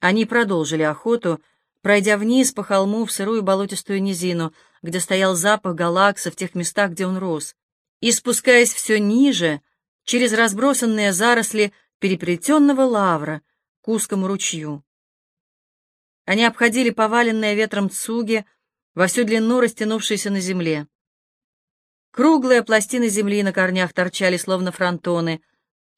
Они продолжили охоту, пройдя вниз по холму в сырую болотистую низину, где стоял запах галакса в тех местах, где он рос, и спускаясь все ниже, через разбросанные заросли переплетенного лавра к узкому ручью. Они обходили поваленные ветром цуги, во всю длину растянувшиеся на земле. Круглые пластины земли на корнях торчали, словно фронтоны,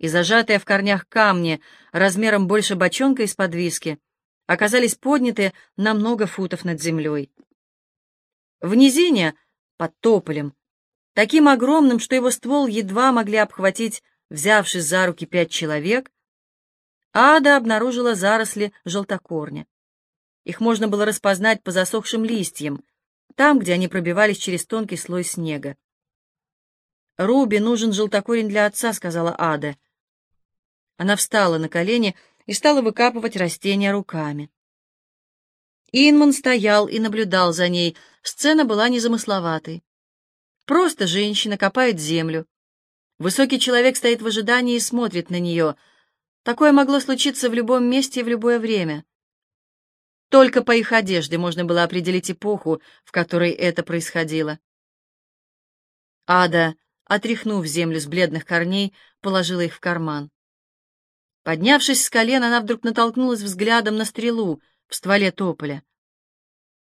и зажатые в корнях камни размером больше бочонка из-под виски оказались подняты на много футов над землей. В низине, под тополем, таким огромным, что его ствол едва могли обхватить, взявшись за руки пять человек, Ада обнаружила заросли желтокорня. Их можно было распознать по засохшим листьям, там, где они пробивались через тонкий слой снега. «Руби нужен желтокорень для отца», — сказала Ада. Она встала на колени и стала выкапывать растения руками. Инман стоял и наблюдал за ней. Сцена была незамысловатой. Просто женщина копает землю. Высокий человек стоит в ожидании и смотрит на нее. Такое могло случиться в любом месте и в любое время. Только по их одежде можно было определить эпоху, в которой это происходило. Ада, отряхнув землю с бледных корней, положила их в карман. Поднявшись с колен, она вдруг натолкнулась взглядом на стрелу в стволе тополя.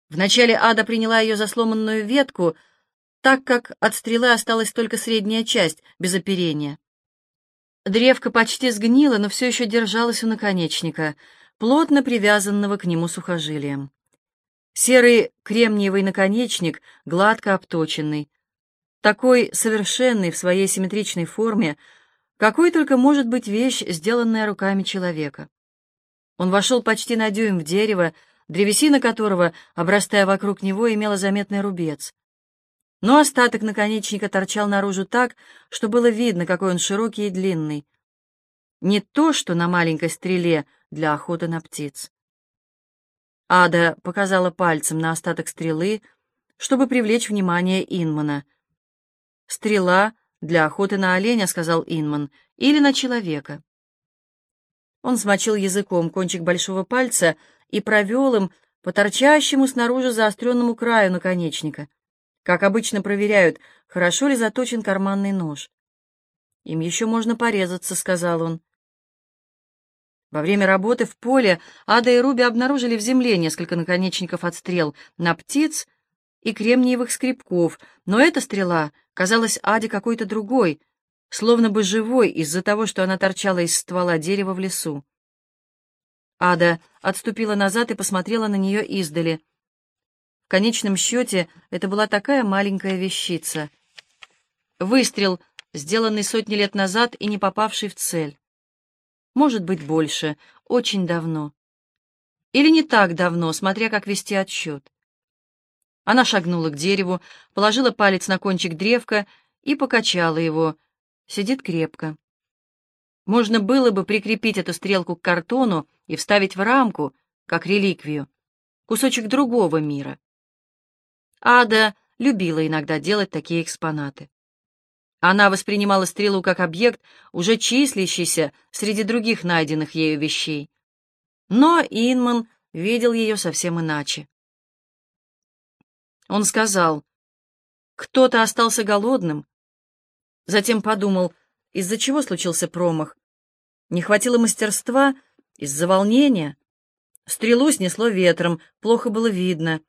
Вначале Ада приняла ее за сломанную ветку, так как от стрелы осталась только средняя часть, без оперения. Древко почти сгнило, но все еще держалось у наконечника — плотно привязанного к нему сухожилием. Серый кремниевый наконечник, гладко обточенный, такой совершенный в своей симметричной форме, какой только может быть вещь, сделанная руками человека. Он вошел почти на дюйм в дерево, древесина которого, обрастая вокруг него, имела заметный рубец. Но остаток наконечника торчал наружу так, что было видно, какой он широкий и длинный. Не то, что на маленькой стреле — для охоты на птиц. Ада показала пальцем на остаток стрелы, чтобы привлечь внимание Инмана. «Стрела для охоты на оленя», — сказал Инман, — «или на человека». Он смочил языком кончик большого пальца и провел им по торчащему снаружи заостренному краю наконечника, как обычно проверяют, хорошо ли заточен карманный нож. «Им еще можно порезаться», — сказал он. Во время работы в поле Ада и Руби обнаружили в земле несколько наконечников от стрел на птиц и кремниевых скребков, но эта стрела казалась Аде какой-то другой, словно бы живой из-за того, что она торчала из ствола дерева в лесу. Ада отступила назад и посмотрела на нее издали. В конечном счете это была такая маленькая вещица. Выстрел, сделанный сотни лет назад и не попавший в цель. Может быть, больше, очень давно. Или не так давно, смотря как вести отсчет. Она шагнула к дереву, положила палец на кончик древка и покачала его. Сидит крепко. Можно было бы прикрепить эту стрелку к картону и вставить в рамку, как реликвию, кусочек другого мира. Ада любила иногда делать такие экспонаты. Она воспринимала стрелу как объект, уже числящийся среди других найденных ею вещей. Но Инман видел ее совсем иначе. Он сказал, кто-то остался голодным. Затем подумал, из-за чего случился промах. Не хватило мастерства, из-за волнения. Стрелу снесло ветром, плохо было видно.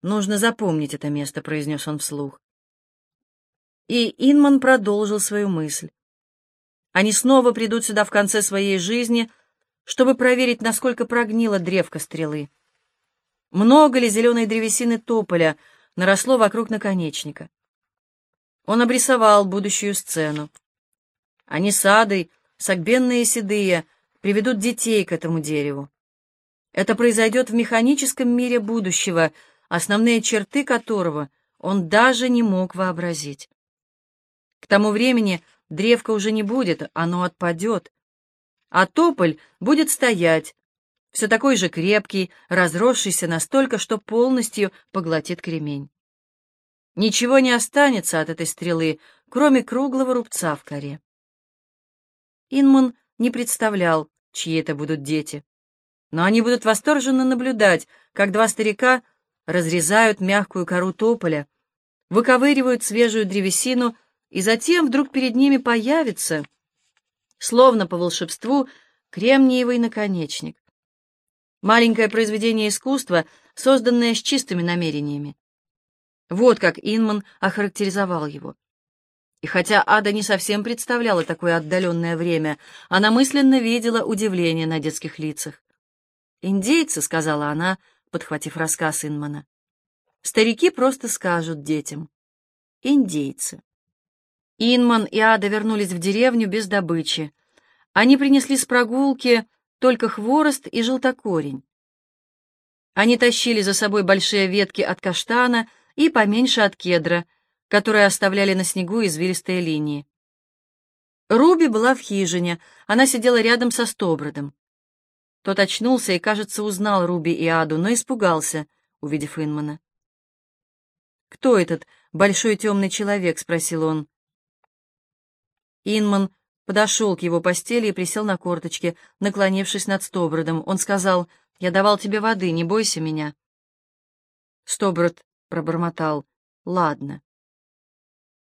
«Нужно запомнить это место», — произнес он вслух. И Инман продолжил свою мысль. Они снова придут сюда в конце своей жизни, чтобы проверить, насколько прогнила древко стрелы. Много ли зеленой древесины тополя наросло вокруг наконечника. Он обрисовал будущую сцену. Они с Адой, согбенные и седые, приведут детей к этому дереву. Это произойдет в механическом мире будущего, основные черты которого он даже не мог вообразить. К тому времени древко уже не будет, оно отпадет. А тополь будет стоять, все такой же крепкий, разросшийся настолько, что полностью поглотит кремень. Ничего не останется от этой стрелы, кроме круглого рубца в коре. Инман не представлял, чьи это будут дети. но они будут восторженно наблюдать, как два старика разрезают мягкую кору тополя, выковыривают свежую древесину, и затем вдруг перед ними появится, словно по волшебству, кремниевый наконечник. Маленькое произведение искусства, созданное с чистыми намерениями. Вот как Инман охарактеризовал его. И хотя Ада не совсем представляла такое отдаленное время, она мысленно видела удивление на детских лицах. «Индейцы», — сказала она, подхватив рассказ Инмана. «Старики просто скажут детям. Индейцы». Инман и Ада вернулись в деревню без добычи. Они принесли с прогулки только хворост и желтокорень. Они тащили за собой большие ветки от каштана и поменьше от кедра — которые оставляли на снегу извилистые линии. Руби была в хижине, она сидела рядом со Стобродом. Тот очнулся и, кажется, узнал Руби и Аду, но испугался, увидев Инмана. «Кто этот большой темный человек?» — спросил он. Инман подошел к его постели и присел на корточки, наклонившись над Стобродом. Он сказал, «Я давал тебе воды, не бойся меня». Стоброд пробормотал, «Ладно».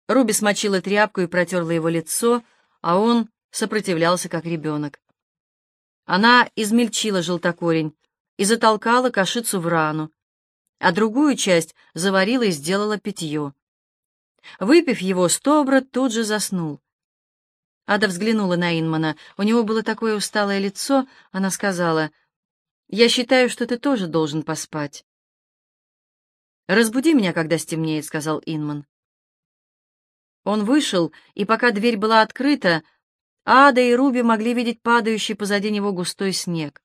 Руби смочила тряпку и протерла его лицо, а он сопротивлялся, как ребенок. Она измельчила желтокорень и затолкала кашицу в рану, а другую часть заварила и сделала питье. Выпив его, Стоброд тут же заснул. Ада взглянула на Инмана. У него было такое усталое лицо. Она сказала, «Я считаю, что ты тоже должен поспать». «Разбуди меня, когда стемнеет», — сказал Инман. Он вышел, и пока дверь была открыта, Ада и Руби могли видеть падающий позади него густой снег.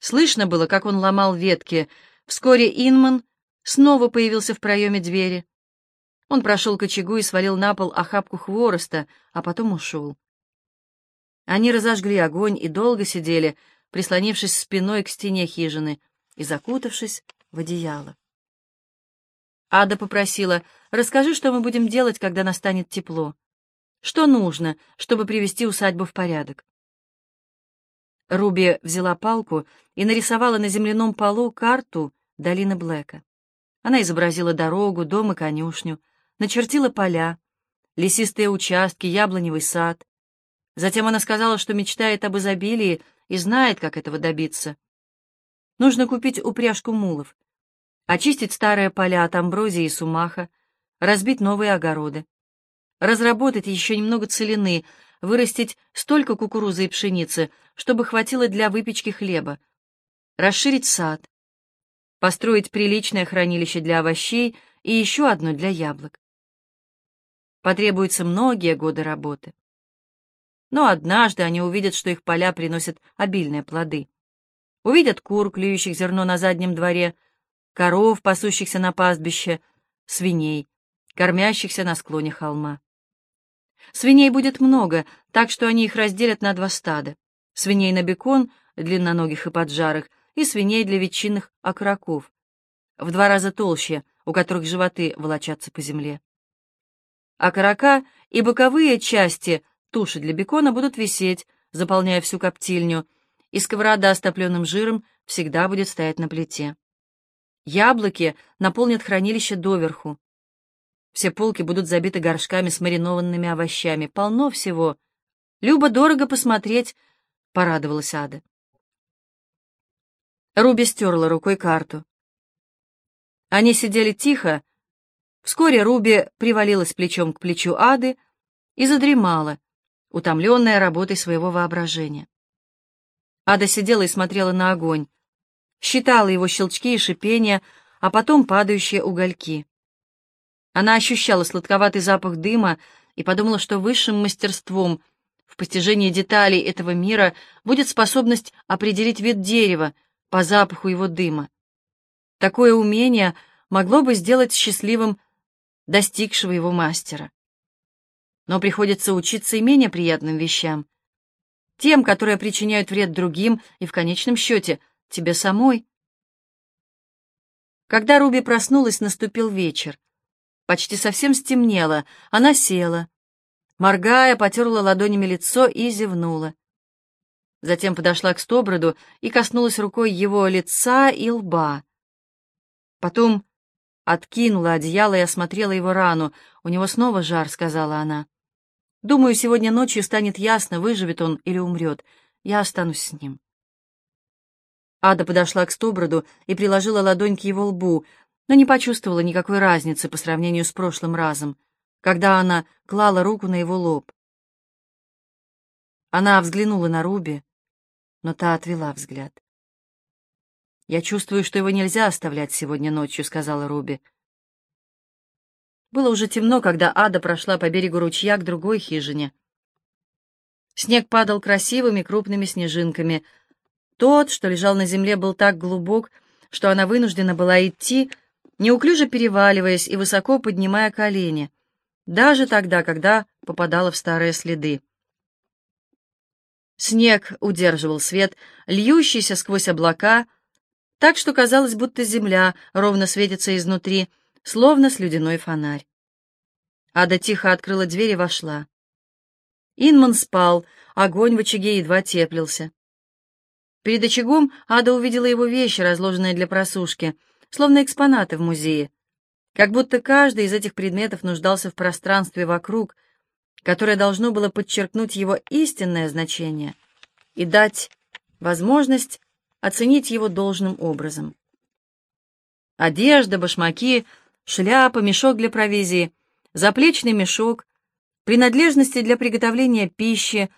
Слышно было, как он ломал ветки. Вскоре Инман снова появился в проеме двери. Он прошел к очагу и свалил на пол охапку хвороста, а потом ушел. Они разожгли огонь и долго сидели, прислонившись спиной к стене хижины и закутавшись в одеяло. Ада попросила, расскажи, что мы будем делать, когда настанет тепло. Что нужно, чтобы привести усадьбу в порядок? Руби взяла палку и нарисовала на земляном полу карту долины Блэка. Она изобразила дорогу, дом и конюшню, начертила поля, лесистые участки, яблоневый сад. Затем она сказала, что мечтает об изобилии и знает, как этого добиться. Нужно купить упряжку мулов, очистить старые поля от амброзии и сумаха, разбить новые огороды, разработать еще немного целины, вырастить столько кукурузы и пшеницы, чтобы хватило для выпечки хлеба, расширить сад, построить приличное хранилище для овощей и еще одно для яблок. Потребуются многие годы работы. Но однажды они увидят, что их поля приносят обильные плоды. Увидят кур, клюющих зерно на заднем дворе, коров, пасущихся на пастбище, свиней, кормящихся на склоне холма. Свиней будет много, так что они их разделят на два стада. Свиней на бекон, длинноногих и поджарых, и свиней для ветчинных окороков, в два раза толще, у которых животы волочатся по земле. Окорока и боковые части туши для бекона будут висеть, заполняя всю коптильню, и сковорода с топленым жиром всегда будет стоять на плите. Яблоки наполнят хранилище доверху. Все полки будут забиты горшками с маринованными овощами. Полно всего. Любо дорого посмотреть, — порадовалась Ада. Руби стерла рукой карту. Они сидели тихо. Вскоре Руби привалилась плечом к плечу Ады и задремала, утомленная работой своего воображения. Ада сидела и смотрела на огонь считала его щелчки и шипения, а потом падающие угольки. Она ощущала сладковатый запах дыма и подумала, что высшим мастерством в постижении деталей этого мира будет способность определить вид дерева по запаху его дыма. Такое умение могло бы сделать счастливым достигшего его мастера. Но приходится учиться и менее приятным вещам, тем, которые причиняют вред другим и, в конечном счете, — Тебе самой?» Когда Руби проснулась, наступил вечер. Почти совсем стемнело. Она села. Моргая, потерла ладонями лицо и зевнула. затем подошла к Стоброду и коснулась рукой его лица и лба. Потом откинула одеяло и осмотрела его рану. «У него снова жар», — сказала она. «Думаю, сегодня ночью станет ясно, выживет он или умрет. Я останусь с ним». Ада подошла к Стоброду и приложила ладонь к его лбу, но не почувствовала никакой разницы по сравнению с прошлым разом, когда она клала руку на его лоб. Она взглянула на Руби, но та отвела взгляд. «Я чувствую, что его нельзя оставлять сегодня ночью», — сказала Руби. Было уже темно, когда Ада прошла по берегу ручья к другой хижине. Снег падал красивыми крупными снежинками. Тот, что лежал на земле, был так глубок, что она вынуждена была идти, неуклюже переваливаясь и высоко поднимая колени, даже тогда, когда попадала в старые следы. Снег удерживал свет, льющийся сквозь облака, так что казалось, будто земля ровно светится изнутри, словно слюдяной фонарь. Ада тихо открыла дверь и вошла. Инман спал, огонь в очаге едва теплился. Перед очагом Ада увидела его вещи, разложенные для просушки, словно экспонаты в музее, как будто каждый из этих предметов нуждался в пространстве вокруг — которое должно было подчеркнуть его истинное значение и дать возможность оценить его должным образом. Одежда, башмаки, шляпа, мешок для провизии, заплечный мешок, принадлежности для приготовления пищи,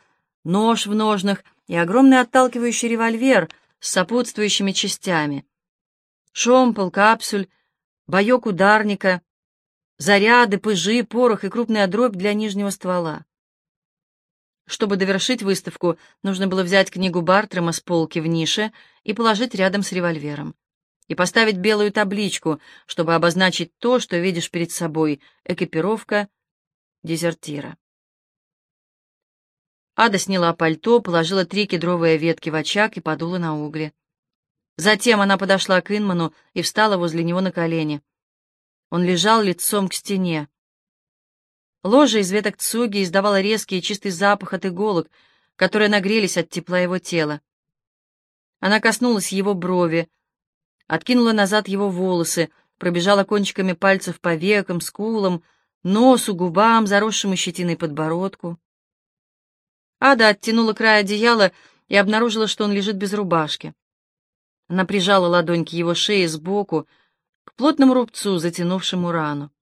нож в ножнах и огромный отталкивающий револьвер с сопутствующими частями, шомпол, капсуль, боек ударника, заряды, пыжи, порох и крупная дробь для нижнего ствола. Чтобы довершить выставку, нужно было взять книгу Бартрема с полки в нише и положить рядом с револьвером. И поставить белую табличку, чтобы обозначить то, что видишь перед собой — экипировка дезертира. Ада сняла пальто, положила три кедровые ветки в очаг и подула на угли. Затем она подошла к Инману и встала возле него на колени. Он лежал лицом к стене. Ложа из веток цуги издавала резкий и чистый запах от иголок, которые нагрелись от тепла его тела. Она коснулась его брови, откинула назад его волосы, пробежала кончиками пальцев по векам, скулам, носу, губам, заросшему щетиной подбородку. Ада оттянула край одеяла и обнаружила, что он лежит без рубашки. Она прижала ладонь к его шее сбоку, к плотному рубцу, затянувшему рану.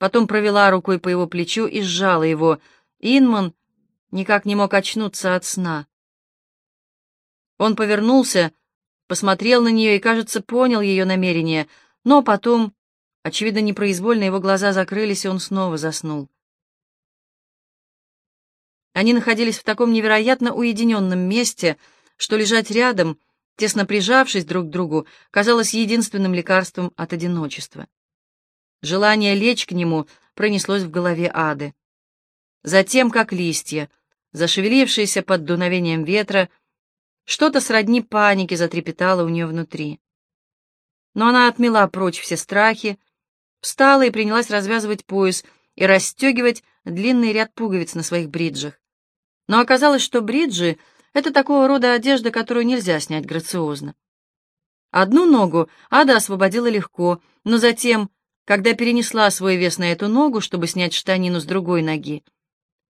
Потом провела рукой по его плечу и сжала его. Инман никак не мог очнуться от сна. Он повернулся, посмотрел на нее и, кажется, понял ее намерение, но потом, очевидно, непроизвольно его глаза закрылись, и он снова заснул. Они находились в таком невероятно уединенном месте, что лежать рядом — тесно прижавшись друг к другу, казалось единственным лекарством от одиночества. Желание лечь к нему пронеслось в голове Ады. Затем, как листья, зашевелившиеся под дуновением ветра, что-то сродни панике затрепетало у нее внутри. Но она отмела прочь все страхи, встала и принялась развязывать пояс и расстегивать длинный ряд пуговиц на своих бриджах. Но оказалось, что бриджи это такого рода одежда, которую нельзя снять грациозно. Одну ногу Ада освободила легко, но затем, когда перенесла свой вес на эту ногу, чтобы снять штанину с другой ноги,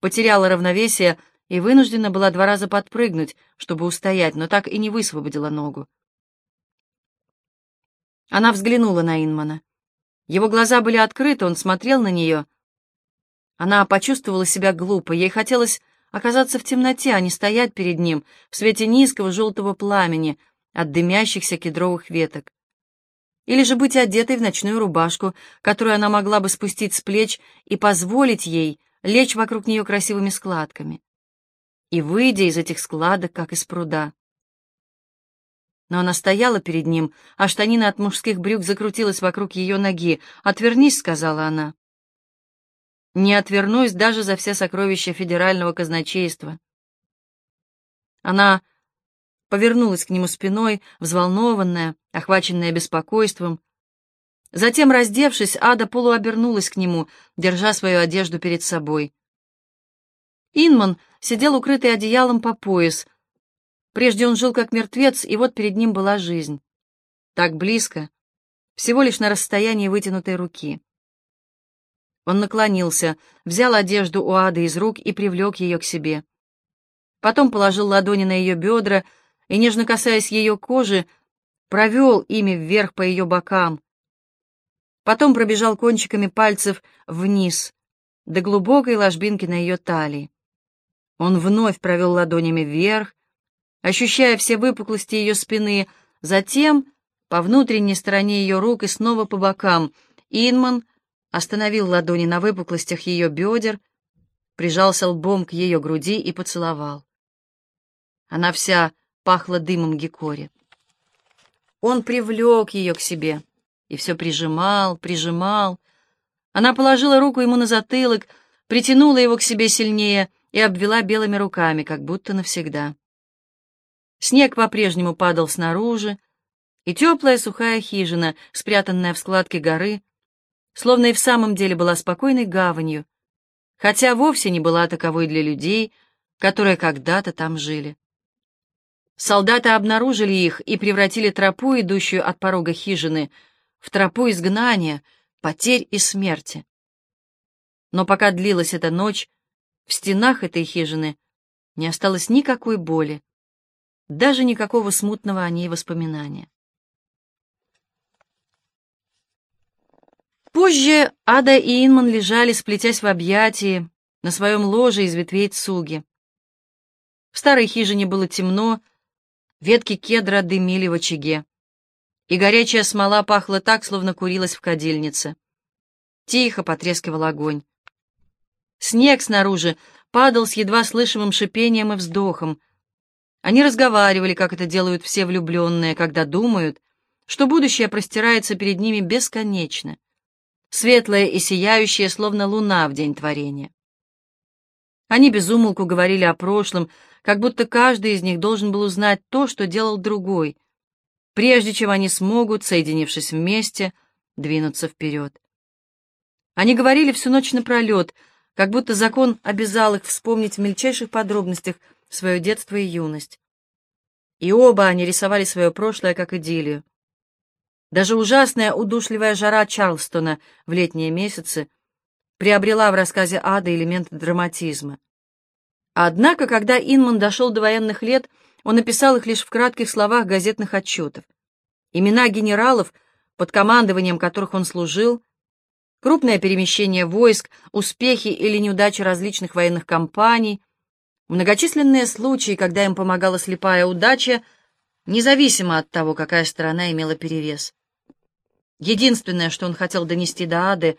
потеряла равновесие и вынуждена была два раза подпрыгнуть, чтобы устоять, но так и не высвободила ногу. Она взглянула на Инмана. Его глаза были открыты, он смотрел на нее. Она почувствовала себя глупо, ей хотелось оказаться в темноте, а не стоять перед ним в свете низкого желтого пламени от дымящихся кедровых веток. Или же быть одетой в ночную рубашку, которую она могла бы спустить с плеч и позволить ей лечь вокруг нее красивыми складками. И выйдя из этих складок, как из пруда. Но она стояла перед ним, а штанина от мужских брюк закрутилась вокруг ее ноги. «Отвернись», — сказала она. Не отвернусь даже за все сокровища федерального казначейства. Она повернулась к нему спиной, взволнованная, охваченная беспокойством. Затем, раздевшись, Ада полуобернулась к нему, держа свою одежду перед собой. Инман сидел укрытый одеялом по пояс, Прежде он жил как мертвец, и вот перед ним была жизнь. Так близко, всего лишь на расстоянии вытянутой руки. Он наклонился, взял одежду у Ады из рук и привлек ее к себе. Потом положил ладони на ее бедра и, нежно касаясь ее кожи, провел ими вверх по ее бокам. Потом пробежал кончиками пальцев вниз, до глубокой ложбинки на ее талии. Он вновь провел ладонями вверх, ощущая все выпуклости ее спины, затем по внутренней стороне ее рук и снова по бокам. Инман остановил ладони на выпуклостях ее бедер, прижался лбом к ее груди и поцеловал. Она вся пахла дымом гекори. Он привлек ее к себе и все прижимал, прижимал. Она положила руку ему на затылок, притянула его к себе сильнее и обвела белыми руками, как будто навсегда. Снег по-прежнему падал снаружи, и теплая сухая хижина, спрятанная в складке горы, словно и в самом деле была спокойной гаванью, хотя вовсе не была таковой для людей, которые когда-то там жили. Солдаты обнаружили их и превратили тропу, идущую от порога хижины, в тропу изгнания, потерь и смерти. Но пока длилась эта ночь, в стенах этой хижины не осталось никакой боли, даже никакого смутного о ней воспоминания. Позже Ада и Инман лежали, сплетясь в объятии, на своем ложе из ветвей цуги. В старой хижине было темно, ветки кедра дымили в очаге, и горячая смола пахла так, словно курилась в кадильнице. Тихо потрескивал огонь. Снег снаружи падал с едва слышимым шипением и вздохом, они разговаривали, как это делают все влюбленные, когда думают, что будущее простирается перед ними бесконечно, светлое и сияющее, словно луна в день творения. Они безумолку говорили о прошлом, как будто каждый из них должен был узнать то, что делал другой, прежде чем они смогут, соединившись вместе, двинуться вперед. Они говорили всю ночь напролет, как будто закон обязал их вспомнить в мельчайших подробностях свое детство и юность. И оба они рисовали свое прошлое как идиллию. Даже ужасная удушливая жара Чарлстона в летние месяцы приобрела в рассказе Ада элементы драматизма. Однако, когда Инман дошел до военных лет, он написал их лишь в кратких словах газетных отчетов. Имена генералов, под командованием которых он служил, крупное перемещение войск, успехи или неудачи различных военных кампаний, Многочисленные случаи, когда им помогала слепая удача, независимо от того, какая сторона имела перевес. Единственное, что он хотел донести до Ады,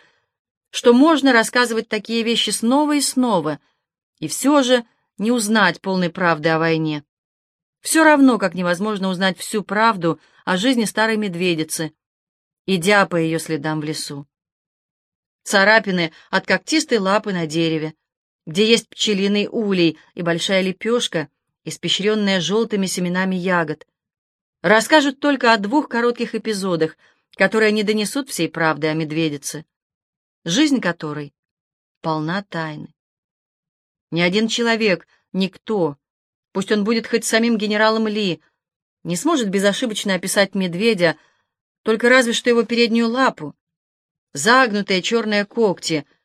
что можно рассказывать такие вещи снова и снова, и все же не узнать полной правды о войне. Все равно, как невозможно узнать всю правду о жизни старой медведицы, идя по ее следам в лесу. Царапины от когтистой лапы на дереве, где есть пчелиный улей и большая лепешка, испещренная желтыми семенами ягод. Расскажут только о двух коротких эпизодах, которые не донесут всей правды о медведице, жизнь которой полна тайны. Ни один человек, никто, пусть он будет хоть самим генералом Ли, не сможет безошибочно описать медведя, только разве что его переднюю лапу, загнутые черные когти —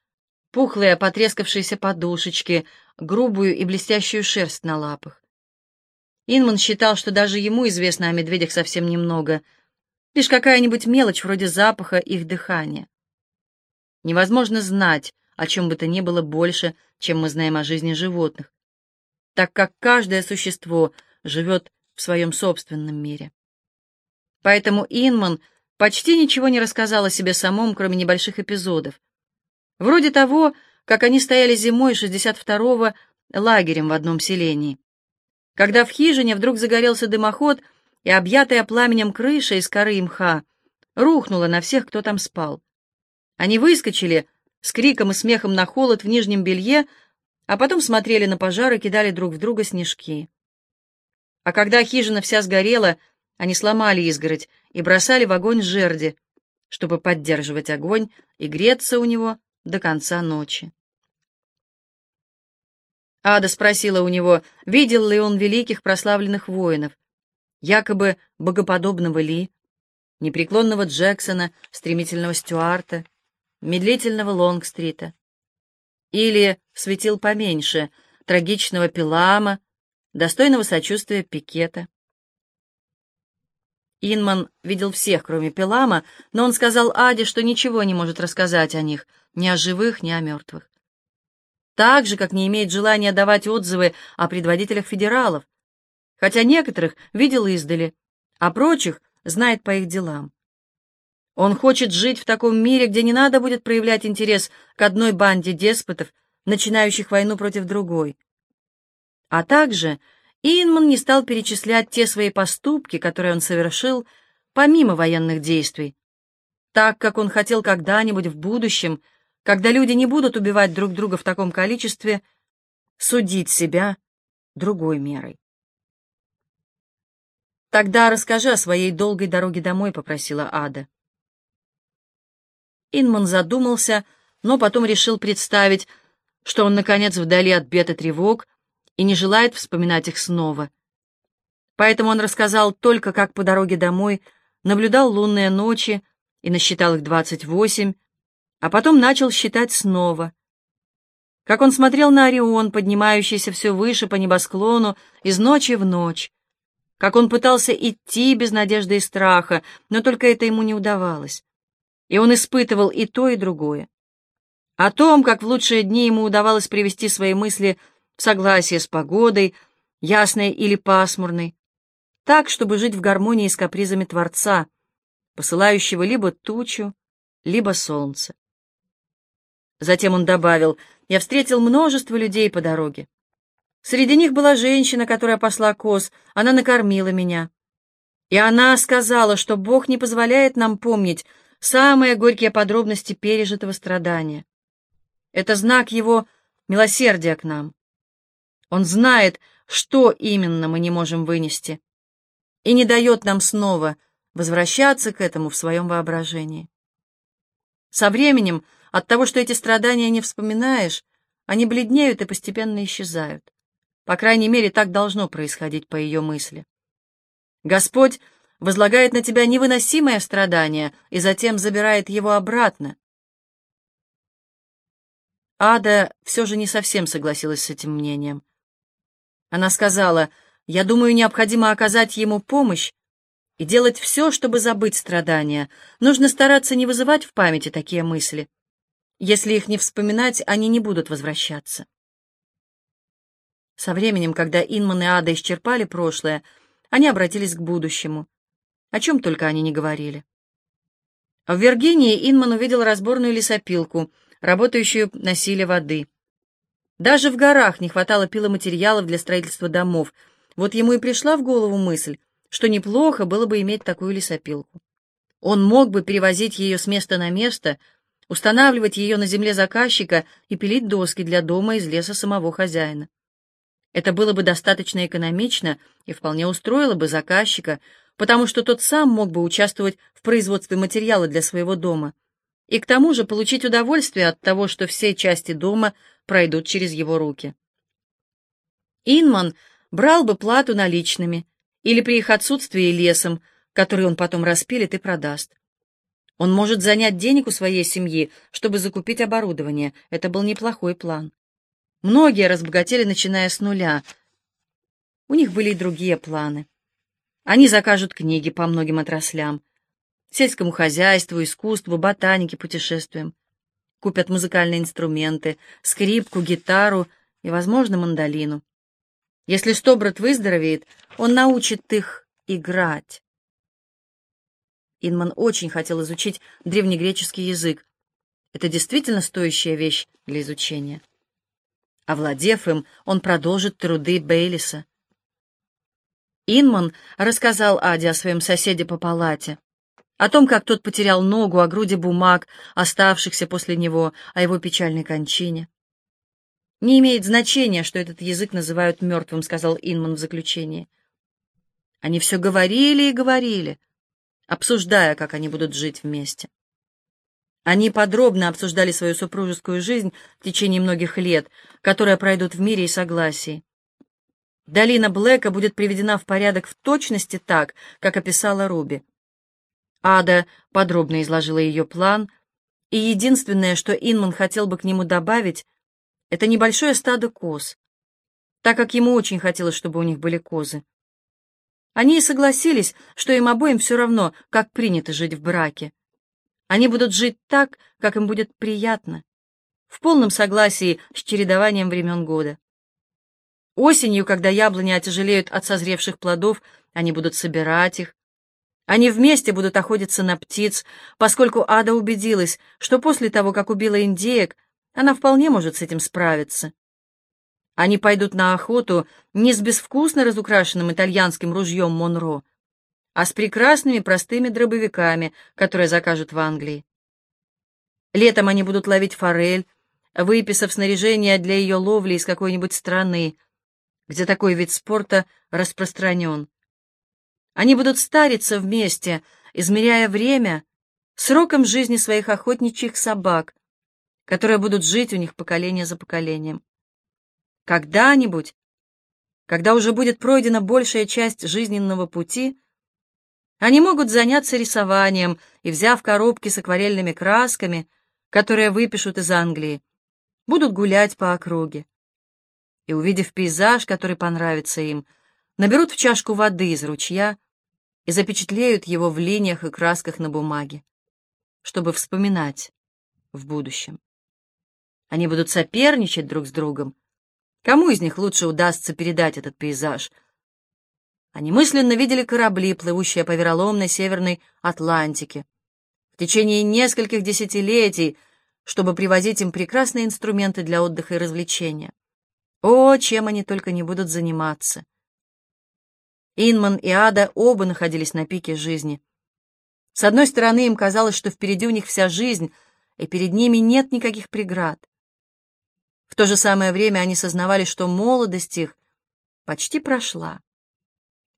пухлые потрескавшиеся подушечки, грубую и блестящую шерсть на лапах. Инман считал, что даже ему известно о медведях совсем немного, лишь какая-нибудь мелочь вроде запаха их дыхания. Невозможно знать, о чем бы то ни было больше, чем мы знаем о жизни животных, так как каждое существо живет в своем собственном мире. Поэтому Инман почти ничего не рассказал о себе самом, кроме небольших эпизодов, Вроде того, как они стояли зимой 62-го лагерем в одном селении. Когда в хижине вдруг загорелся дымоход, и объятая пламенем крыша из коры и мха рухнула на всех, кто там спал. Они выскочили с криком и смехом на холод в нижнем белье, а потом смотрели на пожар и кидали друг в друга снежки. А когда хижина вся сгорела, они сломали изгородь и бросали в огонь жерди, чтобы поддерживать огонь и греться у него до конца ночи. Ада спросила у него, видел ли он великих прославленных воинов, якобы богоподобного Ли, непреклонного Джексона, стремительного Стюарта, медлительного Лонгстрита. Или светил поменьше, трагичного Пилама, достойного сочувствия Пикета. Инман видел всех, кроме Пилама, но он сказал Аде, что ничего не может рассказать о них, ни о живых, ни о мертвых. Так же, как не имеет желания давать отзывы о предводителях федералов, хотя некоторых видел издали, а прочих знает по их делам. Он хочет жить в таком мире, где не надо будет проявлять интерес к одной банде деспотов, начинающих войну против другой. А также Инман не стал перечислять те свои поступки, которые он совершил помимо военных действий, так как он хотел когда-нибудь в будущем, когда люди не будут убивать друг друга в таком количестве, судить себя другой мерой. «Тогда расскажи о своей долгой дороге домой», — попросила Ада. Инман задумался, но потом решил представить, что он, наконец, вдали от бед тревог, и не желает вспоминать их снова. Поэтому он рассказал только, как по дороге домой наблюдал лунные ночи и насчитал их двадцать восемь, а потом начал считать снова. Как он смотрел на Орион, поднимающийся все выше по небосклону из ночи в ночь, как он пытался идти без надежды и страха, но только это ему не удавалось. И он испытывал и то, и другое. О том, как в лучшие дни ему удавалось привести свои мысли в согласие с погодой, ясной или пасмурной, так, чтобы жить в гармонии с капризами Творца, посылающего либо тучу, либо солнце. Затем он добавил, «Я встретил множество людей по дороге. Среди них была женщина, которая посла коз, она накормила меня. И она сказала, что Бог не позволяет нам помнить самые горькие подробности пережитого страдания. Это знак Его милосердия к нам. Он знает, что именно мы не можем вынести, и не дает нам снова возвращаться к этому в своем воображении. Со временем, от того, что эти страдания не вспоминаешь, они бледнеют и постепенно исчезают. По крайней мере, так должно происходить по ее мысли. Господь возлагает на тебя невыносимое страдание и затем забирает его обратно. Ада все же не совсем согласилась с этим мнением. Она сказала, «Я думаю, необходимо оказать ему помощь и делать все, чтобы забыть страдания. Нужно стараться не вызывать в памяти такие мысли. Если их не вспоминать, они не будут возвращаться». Со временем, когда Инман и Ада исчерпали прошлое, они обратились к будущему. О чем только они не говорили. В Виргинии Инман увидел разборную лесопилку, работающую на силе воды. Даже в горах не хватало пиломатериалов для строительства домов. Вот ему и пришла в голову мысль, что неплохо было бы иметь такую лесопилку. Он мог бы перевозить ее с места на место, устанавливать ее на земле заказчика и пилить доски для дома из леса самого хозяина. Это было бы достаточно экономично и вполне устроило бы заказчика, потому что тот сам мог бы участвовать в производстве материала для своего дома и к тому же получить удовольствие от того, что все части дома пройдут через его руки. Инман брал бы плату наличными или при их отсутствии лесом, который он потом распилит и продаст. Он может занять денег у своей семьи, чтобы закупить оборудование. Это был неплохой план. Многие разбогатели, начиная с нуля. У них были и другие планы. Они закажут книги по многим отраслям. Сельскому хозяйству, искусству, ботанике, путешествиям купят музыкальные инструменты, скрипку, гитару и, возможно, мандолину. Если Стобрат выздоровеет, он научит их играть. Инман очень хотел изучить древнегреческий язык. Это действительно стоящая вещь для изучения. Овладев им, он продолжит труды Бейлиса. Инман рассказал Аде о своем соседе по палате о том, как тот потерял ногу, о груди бумаг, оставшихся после него, о его печальной кончине. «Не имеет значения, что этот язык называют мертвым», — сказал Инман в заключении. Они все говорили и говорили, обсуждая, как они будут жить вместе. Они подробно обсуждали свою супружескую жизнь в течение многих лет, которые пройдут в мире и согласии. Долина Блэка будет приведена в порядок в точности так, как описала Руби. Ада подробно изложила ее план, и единственное, что Инман хотел бы к нему добавить, это небольшое стадо коз, так как ему очень хотелось, чтобы у них были козы. Они и согласились, что им обоим все равно, как принято жить в браке. Они будут жить так, как им будет приятно, в полном согласии с чередованием времен года. Осенью, когда яблони отяжелеют от созревших плодов, они будут собирать их. Они вместе будут охотиться на птиц, поскольку Ада убедилась, что после того, как убила индеек, она вполне может с этим справиться. Они пойдут на охоту не с безвкусно разукрашенным итальянским ружьем Монро, а с прекрасными простыми дробовиками, которые закажут в Англии. Летом они будут ловить форель, выписав снаряжение для ее ловли из какой-нибудь страны, где такой вид спорта распространен. Они будут стариться вместе, измеряя время сроком жизни своих охотничьих собак, которые будут жить у них поколение за поколением. Когда-нибудь, когда уже будет пройдена большая часть жизненного пути, они могут заняться рисованием и, взяв коробки с акварельными красками, которые выпишут из Англии, будут гулять по округе. И, увидев пейзаж, который понравится им, наберут в чашку воды из ручья и запечатлеют его в линиях и красках на бумаге, чтобы вспоминать в будущем. Они будут соперничать друг с другом. Кому из них лучше удастся передать этот пейзаж — они мысленно видели корабли, плывущие по вероломной северной Атлантике. В течение нескольких десятилетий, чтобы привозить им прекрасные инструменты для отдыха и развлечения. О, чем они только не будут заниматься. Инман и Ада оба находились на пике жизни. С одной стороны, им казалось, что впереди у них вся жизнь, и перед ними нет никаких преград. В то же самое время они сознавали, что молодость их почти прошла.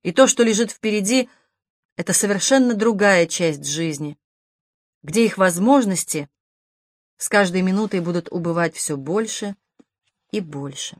И то, что лежит впереди, это совершенно другая часть жизни, где их возможности с каждой минутой будут убывать все больше и больше.